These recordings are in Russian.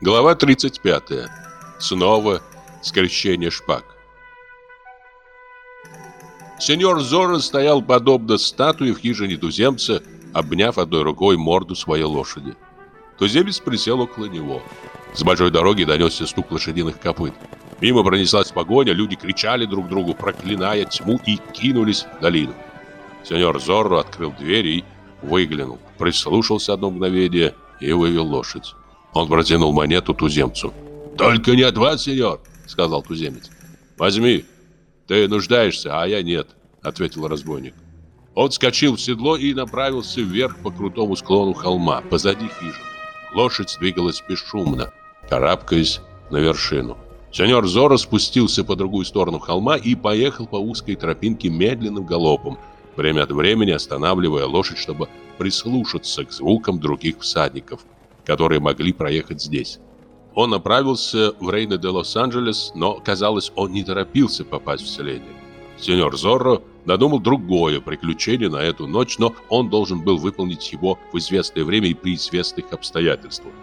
Глава 35. Снова скрещение шпаг. Сеньор Зорро стоял подобно статуе в хижине туземца, обняв одной рукой морду своей лошади. Туземец присел около него. С большой дороги донесся стук лошадиных копыт. Мимо пронеслась погоня, люди кричали друг другу, проклиная тьму, и кинулись в долину. Сеньор Зорро открыл дверь и выглянул, прислушался одно мгновение и вывел лошадь. Он протянул монету туземцу. «Только не от вас, сеньор!» — сказал туземец. «Возьми, ты нуждаешься, а я нет», — ответил разбойник. Он вскочил в седло и направился вверх по крутому склону холма, позади хижины. Лошадь двигалась бесшумно, карабкаясь на вершину. Сеньор Зоро спустился по другую сторону холма и поехал по узкой тропинке медленным галопом, время от времени останавливая лошадь, чтобы прислушаться к звукам других всадников, которые могли проехать здесь. Он направился в Рейна де Лос-Анджелес, но, казалось, он не торопился попасть в селение. Сеньор Зорро надумал другое приключение на эту ночь, но он должен был выполнить его в известное время и при известных обстоятельствах.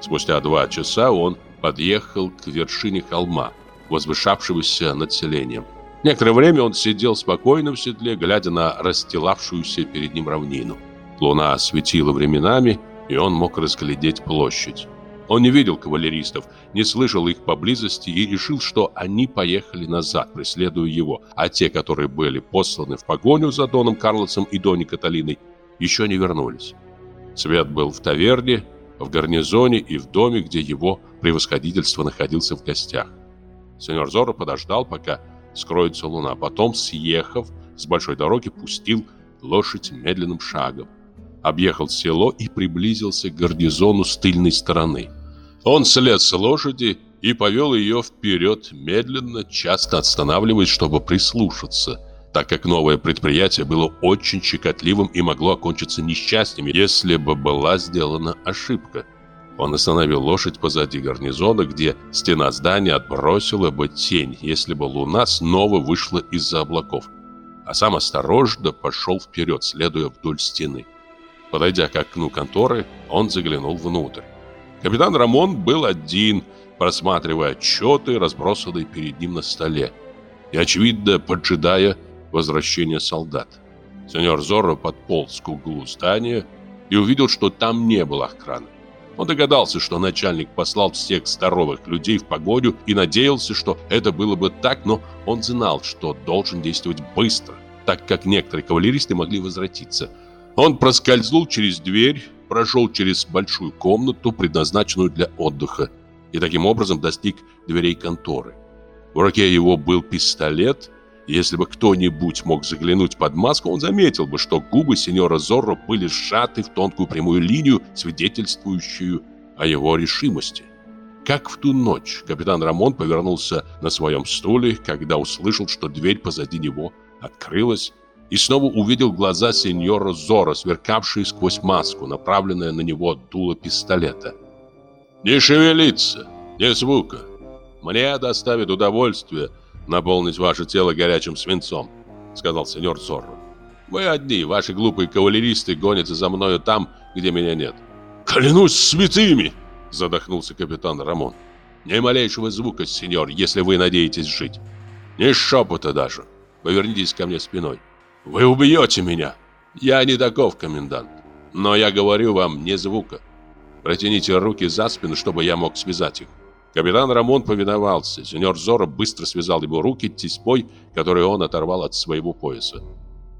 Спустя два часа он подъехал к вершине холма, возвышавшегося над селением. Некоторое время он сидел спокойно в седле, глядя на расстилавшуюся перед ним равнину. Луна светила временами, и он мог разглядеть площадь. Он не видел кавалеристов, не слышал их поблизости и решил, что они поехали назад, преследуя его, а те, которые были посланы в погоню за Доном Карлосом и Доней Каталиной, еще не вернулись. Свет был в таверне, в гарнизоне и в доме, где его превосходительство находился в гостях. Сеньор Зоро подождал, пока скроется луна, потом, съехав с большой дороги, пустил лошадь медленным шагом объехал село и приблизился к гарнизону с тыльной стороны. Он слез с лошади и повел ее вперед медленно, часто останавливаясь, чтобы прислушаться, так как новое предприятие было очень щекотливым и могло окончиться несчастьем, если бы была сделана ошибка. Он остановил лошадь позади гарнизона, где стена здания отбросила бы тень, если бы луна снова вышла из-за облаков. А сам осторожно пошел вперед, следуя вдоль стены. Подойдя к окну конторы, он заглянул внутрь. Капитан Рамон был один, просматривая отчеты, разбросанные перед ним на столе, и, очевидно, поджидая возвращения солдат. Сеньор Зорро подполз к углу здания и увидел, что там не было охраны. Он догадался, что начальник послал всех здоровых людей в погоню и надеялся, что это было бы так, но он знал, что должен действовать быстро, так как некоторые кавалеристы могли возвратиться – он проскользнул через дверь, прошел через большую комнату, предназначенную для отдыха, и таким образом достиг дверей конторы. В руке его был пистолет. Если бы кто-нибудь мог заглянуть под маску, он заметил бы, что губы сеньора Зорро были сжаты в тонкую прямую линию, свидетельствующую о его решимости. Как в ту ночь капитан Рамон повернулся на своем стуле, когда услышал, что дверь позади него открылась, и снова увидел глаза сеньора Зора, сверкавшие сквозь маску, направленное на него дуло пистолета. «Не шевелиться, не звука. Мне доставит удовольствие наполнить ваше тело горячим свинцом», — сказал сеньор Зорро. «Вы одни, ваши глупые кавалеристы гонятся за мною там, где меня нет». «Клянусь святыми!» — задохнулся капитан Рамон. «Ни малейшего звука, сеньор, если вы надеетесь жить. Ни шепота даже. Повернитесь ко мне спиной». Вы убьете меня. Я не таков, комендант. Но я говорю вам, не звука. Протяните руки за спину, чтобы я мог связать их. Капитан Рамон повиновался. Сеньор Зоро быстро связал его руки тесьмой, которую он оторвал от своего пояса.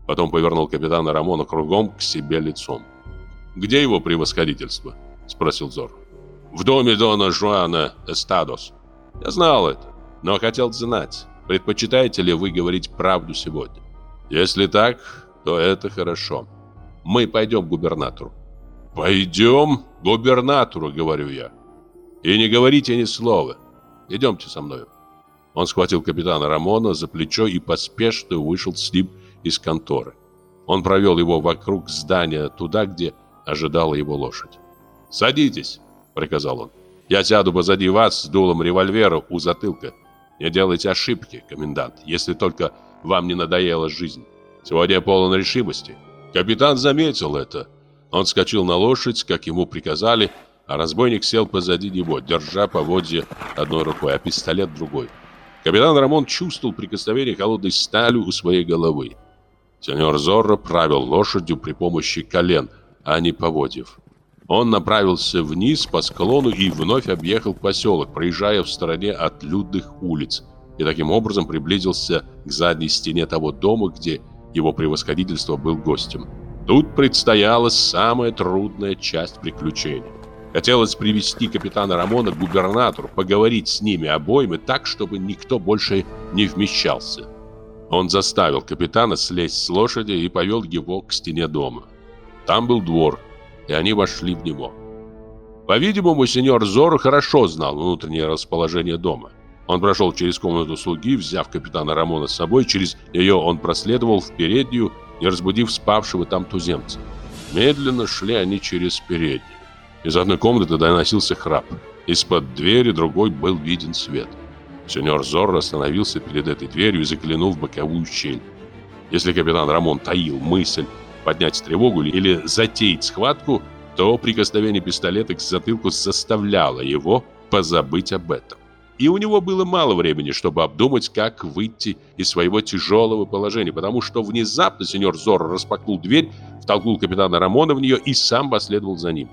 Потом повернул капитана Рамона кругом к себе лицом. «Где его превосходительство?» – спросил Зор. «В доме Дона Жуана Эстадос. Я знал это, но хотел знать, предпочитаете ли вы говорить правду сегодня. Если так, то это хорошо. Мы пойдем к губернатору. Пойдем к губернатору, говорю я. И не говорите ни слова. Идемте со мной. Он схватил капитана Рамона за плечо и поспешно вышел с ним из конторы. Он провел его вокруг здания, туда, где ожидала его лошадь. «Садитесь», — приказал он. «Я сяду позади вас с дулом револьвера у затылка. Не делайте ошибки, комендант, если только вам не надоела жизнь. Сегодня я полон решимости. Капитан заметил это. Он скочил на лошадь, как ему приказали, а разбойник сел позади него, держа поводья одной рукой, а пистолет другой. Капитан Рамон чувствовал прикосновение холодной стали у своей головы. Сеньор Зорро правил лошадью при помощи колен, а не поводьев. Он направился вниз по склону и вновь объехал поселок, проезжая в стороне от людных улиц, и таким образом приблизился к задней стене того дома, где его превосходительство был гостем. Тут предстояла самая трудная часть приключения. Хотелось привести капитана Рамона к губернатору, поговорить с ними обоими так, чтобы никто больше не вмещался. Он заставил капитана слезть с лошади и повел его к стене дома. Там был двор, и они вошли в него. По-видимому, сеньор Зоро хорошо знал внутреннее расположение дома. Он прошел через комнату слуги, взяв капитана Рамона с собой, через нее он проследовал в переднюю, не разбудив спавшего там туземца. Медленно шли они через переднюю. Из одной комнаты доносился храп. Из-под двери другой был виден свет. Сеньор Зорро остановился перед этой дверью и заглянул в боковую щель. Если капитан Рамон таил мысль поднять тревогу или затеять схватку, то прикосновение пистолета к затылку заставляло его позабыть об этом. И у него было мало времени, чтобы обдумать, как выйти из своего тяжелого положения, потому что внезапно сеньор Зорро распахнул дверь, втолкнул капитана Рамона в нее и сам последовал за ним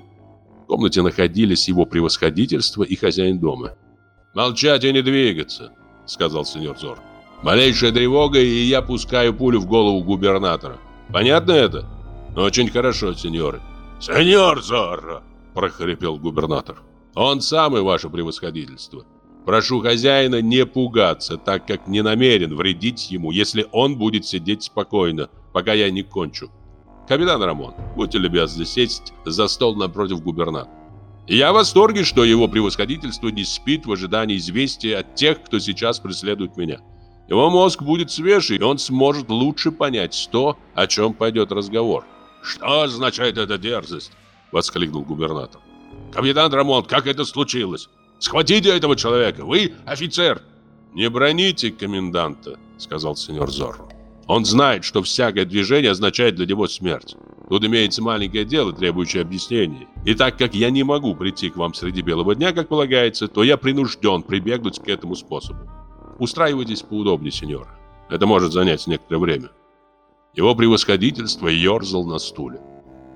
комнате находились его превосходительство и хозяин дома. «Молчать и не двигаться», — сказал сеньор Зор. «Малейшая тревога, и я пускаю пулю в голову губернатора. Понятно это?» «Очень хорошо, сеньоры». «Сеньор Зорро!» — прохрипел губернатор. «Он самый ваше превосходительство. Прошу хозяина не пугаться, так как не намерен вредить ему, если он будет сидеть спокойно, пока я не кончу. Капитан Рамон, будьте любезны сесть за стол напротив губернатора. Я в восторге, что его превосходительство не спит в ожидании известия от тех, кто сейчас преследует меня. Его мозг будет свежий, и он сможет лучше понять то, о чем пойдет разговор. «Что означает эта дерзость?» — воскликнул губернатор. «Капитан Рамон, как это случилось? Схватите этого человека, вы офицер!» «Не броните коменданта», — сказал сеньор Зорро. Он знает, что всякое движение означает для него смерть. Тут имеется маленькое дело, требующее объяснений. И так как я не могу прийти к вам среди белого дня, как полагается, то я принужден прибегнуть к этому способу. Устраивайтесь поудобнее, сеньор. Это может занять некоторое время. Его превосходительство ерзал на стуле.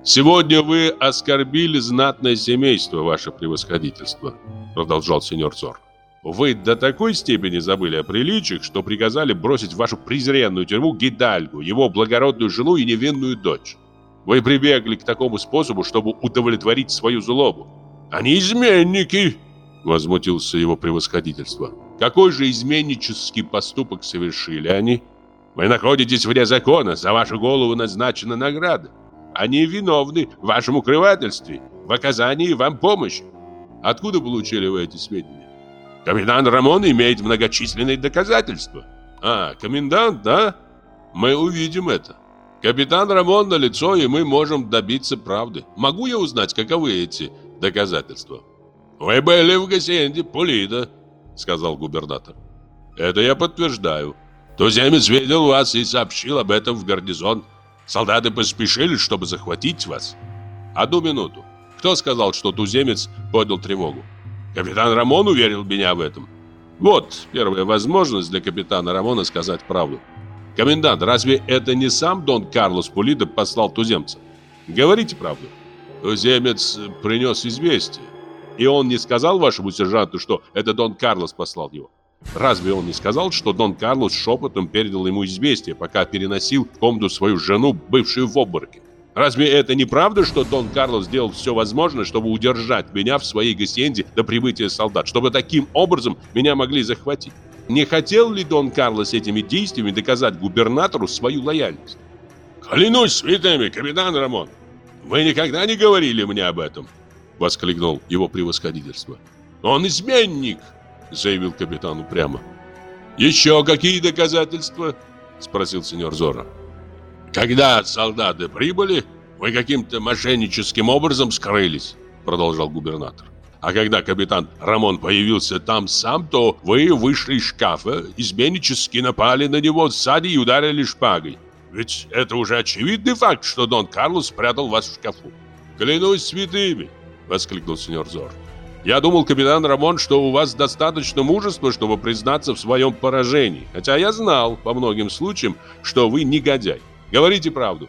«Сегодня вы оскорбили знатное семейство, ваше превосходительство», продолжал сеньор Зор. Вы до такой степени забыли о приличиях, что приказали бросить в вашу презренную тюрьму Гидальгу, его благородную жену и невинную дочь. Вы прибегли к такому способу, чтобы удовлетворить свою злобу. Они изменники, возмутился его превосходительство. Какой же изменнический поступок совершили они? Вы находитесь вне закона, за вашу голову назначена награда. Они виновны в вашем укрывательстве, в оказании вам помощи. Откуда получили вы эти сведения? Комендант Рамон имеет многочисленные доказательства. А, комендант, да? Мы увидим это. Капитан Рамон на лицо, и мы можем добиться правды. Могу я узнать, каковы эти доказательства? Вы были в Гасенде, Пулида, сказал губернатор. Это я подтверждаю. Туземец видел вас и сообщил об этом в гарнизон. Солдаты поспешили, чтобы захватить вас. Одну минуту. Кто сказал, что туземец поднял тревогу? Капитан Рамон уверил меня в этом. Вот первая возможность для капитана Рамона сказать правду. Комендант, разве это не сам Дон Карлос Пулида послал туземца? Говорите правду. Туземец принес известие. И он не сказал вашему сержанту, что это Дон Карлос послал его? Разве он не сказал, что Дон Карлос шепотом передал ему известие, пока переносил в комнату свою жену, бывшую в обмороке? Разве это не правда, что Дон Карлос сделал все возможное, чтобы удержать меня в своей гасьенде до прибытия солдат, чтобы таким образом меня могли захватить? Не хотел ли Дон Карлос этими действиями доказать губернатору свою лояльность? «Клянусь святыми, капитан Рамон, вы никогда не говорили мне об этом!» Воскликнул его превосходительство. «Он изменник!» Заявил капитан упрямо. «Еще какие доказательства?» Спросил сеньор Зора. Когда солдаты прибыли, вы каким-то мошенническим образом скрылись, продолжал губернатор. А когда капитан Рамон появился там сам, то вы вышли из шкафа, изменнически напали на него сзади и ударили шпагой. Ведь это уже очевидный факт, что Дон Карлос спрятал вас в шкафу. Клянусь святыми. Воскликнул сеньор Зор. Я думал, капитан Рамон, что у вас достаточно мужества, чтобы признаться в своем поражении. Хотя я знал по многим случаям, что вы негодяй. Говорите правду.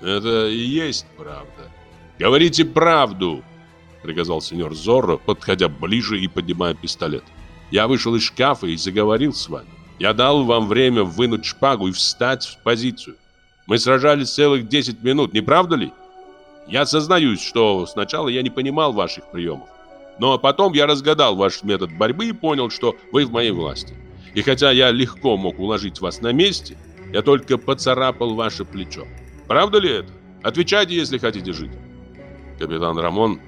Это и есть правда. Говорите правду, приказал сеньор Зорро, подходя ближе и поднимая пистолет. Я вышел из шкафа и заговорил с вами. Я дал вам время вынуть шпагу и встать в позицию. Мы сражались целых 10 минут, не правда ли? Я сознаюсь, что сначала я не понимал ваших приемов. Но потом я разгадал ваш метод борьбы и понял, что вы в моей власти. И хотя я легко мог уложить вас на месте, я только поцарапал ваше плечо. Правда ли это? Отвечайте, если хотите жить. Капитан Рамон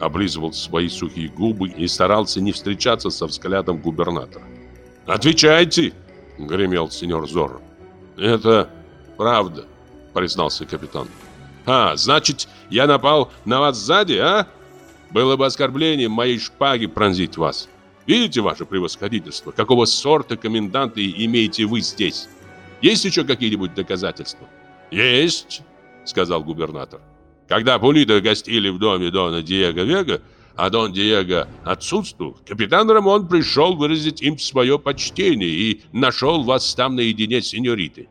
облизывал свои сухие губы и старался не встречаться со взглядом губернатора. «Отвечайте!» — гремел сеньор Зорро. «Это правда», — признался капитан. «А, значит, я напал на вас сзади, а? Было бы оскорблением моей шпаги пронзить вас. Видите ваше превосходительство? Какого сорта коменданта имеете вы здесь? Есть еще какие-нибудь доказательства?» «Есть», — сказал губернатор. Когда Пулита гостили в доме Дона Диего Вега, а Дон Диего отсутствовал, капитан Рамон пришел выразить им свое почтение и нашел вас там наедине с сеньоритой.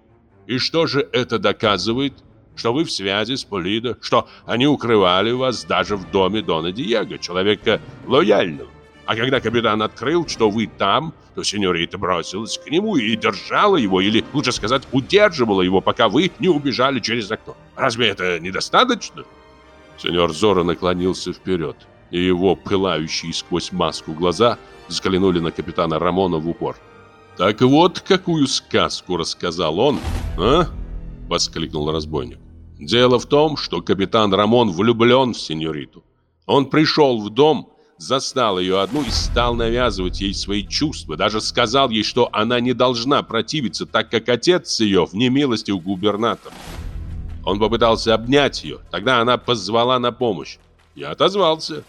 И что же это доказывает? Что вы в связи с Пулидо, что они укрывали вас даже в доме Дона Диего, человека лояльного. А когда капитан открыл, что вы там, то сеньорита бросилась к нему и держала его, или, лучше сказать, удерживала его, пока вы не убежали через окно. Разве это недостаточно? Сеньор Зора наклонился вперед, и его пылающие сквозь маску глаза взглянули на капитана Рамона в упор. «Так вот, какую сказку рассказал он, а?» — воскликнул разбойник. «Дело в том, что капитан Рамон влюблен в сеньориту. Он пришел в дом застал ее одну и стал навязывать ей свои чувства. Даже сказал ей, что она не должна противиться, так как отец ее в немилости у губернатора. Он попытался обнять ее. Тогда она позвала на помощь. Я отозвался.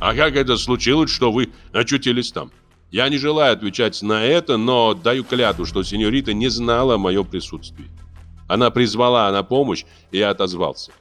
А как это случилось, что вы очутились там? Я не желаю отвечать на это, но даю клятву, что сеньорита не знала о моем присутствии. Она призвала на помощь, и я отозвался.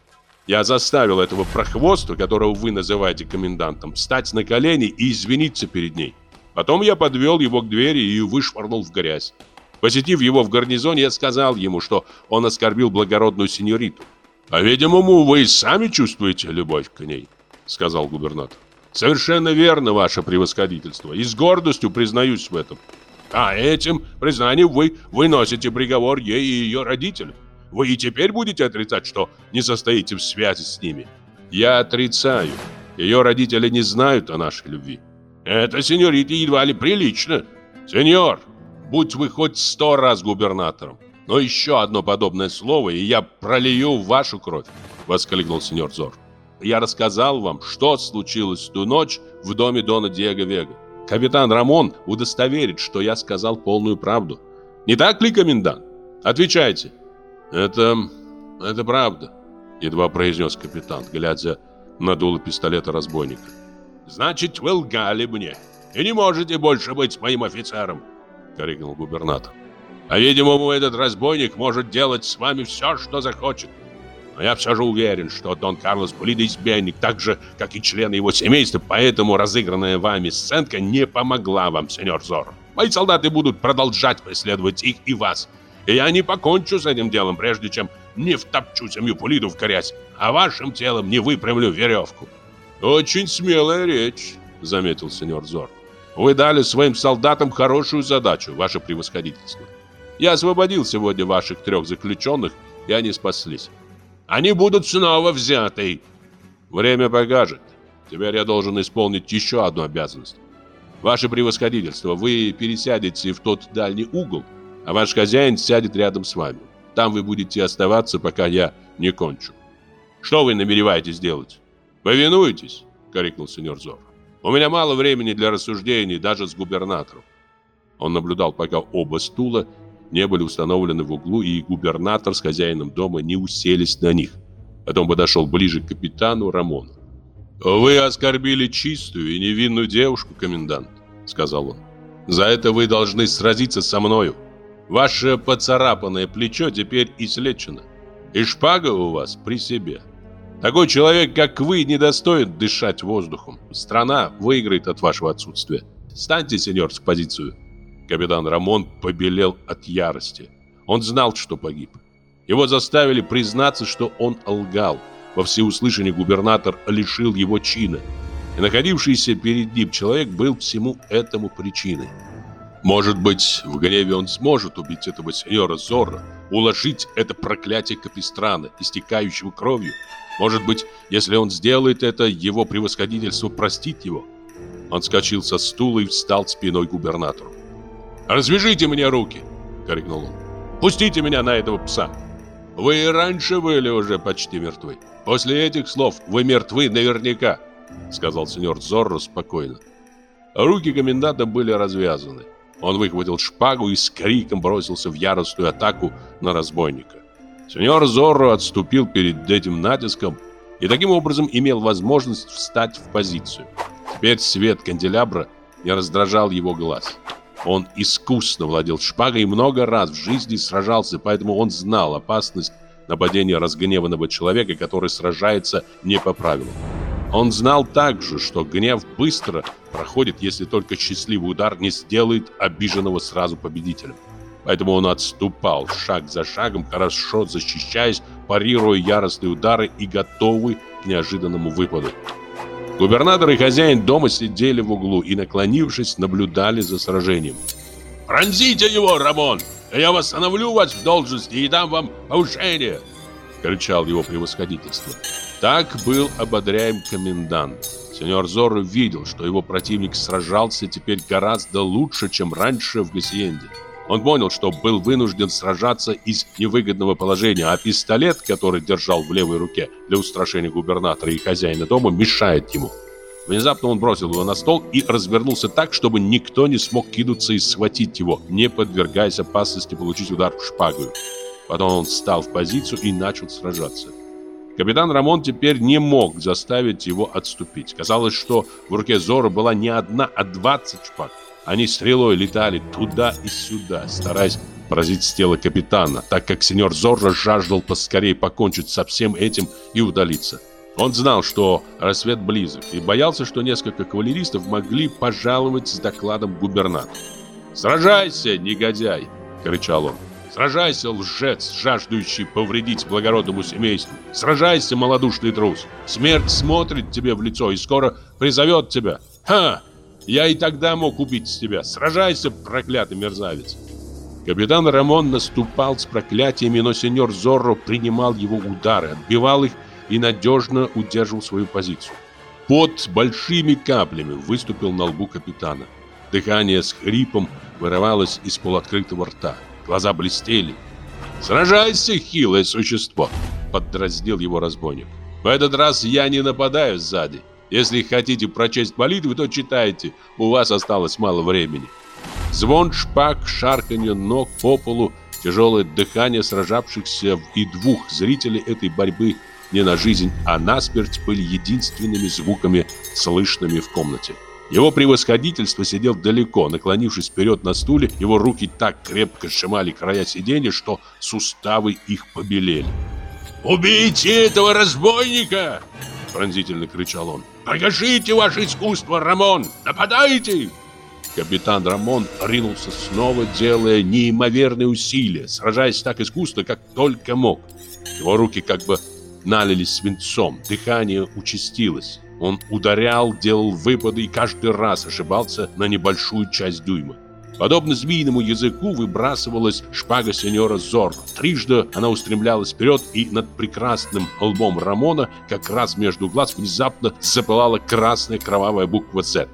Я заставил этого прохвоста, которого вы называете комендантом, встать на колени и извиниться перед ней. Потом я подвел его к двери и вышвырнул в грязь. Посетив его в гарнизоне, я сказал ему, что он оскорбил благородную сеньориту. «А, видимому, вы сами чувствуете любовь к ней», — сказал губернатор. «Совершенно верно, ваше превосходительство, и с гордостью признаюсь в этом. А этим признанием вы выносите приговор ей и ее родителям. Вы и теперь будете отрицать, что не состоите в связи с ними? Я отрицаю. Ее родители не знают о нашей любви. Это, сеньорите, едва ли прилично. Сеньор, будь вы хоть сто раз губернатором, но еще одно подобное слово, и я пролью вашу кровь, воскликнул сеньор Зор. Я рассказал вам, что случилось в ту ночь в доме Дона Диего Вега. Капитан Рамон удостоверит, что я сказал полную правду. Не так ли, комендант? Отвечайте. «Это... это правда», — едва произнес капитан, глядя на дуло пистолета разбойника. «Значит, вы лгали мне и не можете больше быть моим офицером», — крикнул губернатор. «А, видимо, этот разбойник может делать с вами все, что захочет. Но я все же уверен, что Дон Карлос Пулида изменник, так же, как и члены его семейства, поэтому разыгранная вами сценка не помогла вам, сеньор Зоро. Мои солдаты будут продолжать преследовать их и вас, и я не покончу с этим делом, прежде чем не втопчу семью Пулиду в грязь, а вашим телом не выпрямлю веревку. Очень смелая речь, заметил сеньор Зор. Вы дали своим солдатам хорошую задачу, ваше превосходительство. Я освободил сегодня ваших трех заключенных, и они спаслись. Они будут снова взяты. Время покажет. Теперь я должен исполнить еще одну обязанность. Ваше превосходительство, вы пересядете в тот дальний угол, а ваш хозяин сядет рядом с вами. Там вы будете оставаться, пока я не кончу. Что вы намереваетесь делать? Повинуетесь? крикнул сеньор Зор. У меня мало времени для рассуждений даже с губернатором. Он наблюдал, пока оба стула не были установлены в углу, и губернатор с хозяином дома не уселись на них. Потом подошел ближе к капитану Рамону. «Вы оскорбили чистую и невинную девушку, комендант», — сказал он. «За это вы должны сразиться со мною. Ваше поцарапанное плечо теперь излечено, и шпага у вас при себе. Такой человек, как вы, не достоин дышать воздухом. Страна выиграет от вашего отсутствия. Станьте, сеньор, в позицию. Капитан Рамон побелел от ярости. Он знал, что погиб. Его заставили признаться, что он лгал. Во всеуслышание губернатор лишил его чина. И находившийся перед ним человек был всему этому причиной. Может быть, в гневе он сможет убить этого сеньора Зорро, уложить это проклятие Капистрана, истекающего кровью. Может быть, если он сделает это, его превосходительство простит его. Он скачал со стула и встал спиной к губернатору. «Развяжите мне руки!» — крикнул он. «Пустите меня на этого пса!» «Вы и раньше были уже почти мертвы. После этих слов вы мертвы наверняка!» — сказал сеньор Зорро спокойно. Руки коменданта были развязаны. Он выхватил шпагу и с криком бросился в яростную атаку на разбойника. Сеньор Зорро отступил перед этим натиском и таким образом имел возможность встать в позицию. Теперь свет канделябра не раздражал его глаз. Он искусно владел шпагой и много раз в жизни сражался, поэтому он знал опасность нападения разгневанного человека, который сражается не по правилам. Он знал также, что гнев быстро проходит, если только счастливый удар не сделает обиженного сразу победителем. Поэтому он отступал шаг за шагом, хорошо защищаясь, парируя яростные удары и готовый к неожиданному выпаду. Губернатор и хозяин дома сидели в углу и, наклонившись, наблюдали за сражением. «Пронзите его, Рамон! Я восстановлю вас в должности и дам вам повышение!» — кричал его превосходительство. Так был ободряем комендант. Сеньор Зорро видел, что его противник сражался теперь гораздо лучше, чем раньше в Гассиенде. Он понял, что был вынужден сражаться из невыгодного положения, а пистолет, который держал в левой руке для устрашения губернатора и хозяина дома, мешает ему. Внезапно он бросил его на стол и развернулся так, чтобы никто не смог кинуться и схватить его, не подвергаясь опасности получить удар шпагой. Потом он встал в позицию и начал сражаться. Капитан Рамон теперь не мог заставить его отступить. Казалось, что в руке Зора была не одна, а двадцать шпаг. Они стрелой летали туда и сюда, стараясь поразить с тела капитана, так как сеньор Зорро жаждал поскорее покончить со всем этим и удалиться. Он знал, что рассвет близок, и боялся, что несколько кавалеристов могли пожаловать с докладом губернатору. «Сражайся, негодяй!» — кричал он. «Сражайся, лжец, жаждущий повредить благородному семейству! Сражайся, малодушный трус! Смерть смотрит тебе в лицо и скоро призовет тебя! Ха! Я и тогда мог убить тебя. Сражайся, проклятый мерзавец. Капитан Рамон наступал с проклятиями, но сеньор Зорро принимал его удары, отбивал их и надежно удерживал свою позицию. Под большими каплями выступил на лбу капитана. Дыхание с хрипом вырывалось из полуоткрытого рта. Глаза блестели. «Сражайся, хилое существо!» — поддразнил его разбойник. «В этот раз я не нападаю сзади. Если хотите прочесть молитвы, то читайте, у вас осталось мало времени. Звон шпаг, шарканье ног по полу, тяжелое дыхание сражавшихся и двух зрителей этой борьбы не на жизнь, а на смерть были единственными звуками, слышными в комнате. Его превосходительство сидел далеко, наклонившись вперед на стуле, его руки так крепко сжимали края сиденья, что суставы их побелели. «Убейте этого разбойника!» – пронзительно кричал он. Покажите ваше искусство, Рамон! Нападайте!» Капитан Рамон ринулся снова, делая неимоверные усилия, сражаясь так искусно, как только мог. Его руки как бы налились свинцом, дыхание участилось. Он ударял, делал выпады и каждый раз ошибался на небольшую часть дюйма. Подобно змеиному языку выбрасывалась шпага сеньора Зорро. Трижды она устремлялась вперед, и над прекрасным лбом Рамона, как раз между глаз, внезапно запылала красная кровавая буква «З».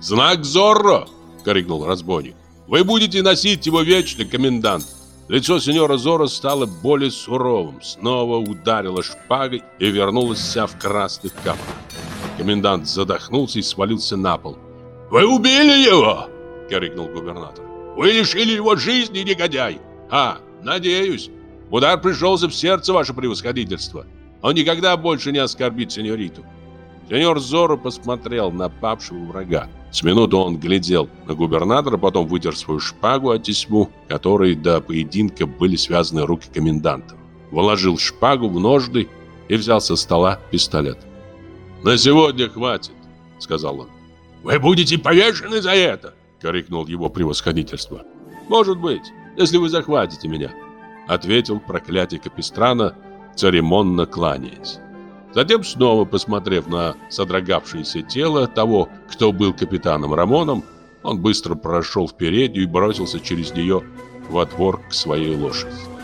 «Знак Зорро!» — крикнул разбойник. «Вы будете носить его вечно, комендант!» Лицо сеньора Зорро стало более суровым, снова ударила шпагой и вернулась вся в красных каплях. Комендант задохнулся и свалился на пол. «Вы убили его!» — крикнул губернатор. «Вы лишили его жизни, негодяй! А, надеюсь, удар пришелся в сердце ваше превосходительство. Он никогда больше не оскорбит сеньориту». Сеньор Зоро посмотрел на павшего врага. С минуту он глядел на губернатора, потом вытер свою шпагу от тесьму, которой до поединка были связаны руки коменданта. Вложил шпагу в ножды и взял со стола пистолет. «На сегодня хватит», — сказал он. «Вы будете повешены за это!» — крикнул его превосходительство. «Может быть, если вы захватите меня», — ответил проклятие Капистрана, церемонно кланяясь. Затем, снова посмотрев на содрогавшееся тело того, кто был капитаном Рамоном, он быстро прошел в переднюю и бросился через нее во двор к своей лошади.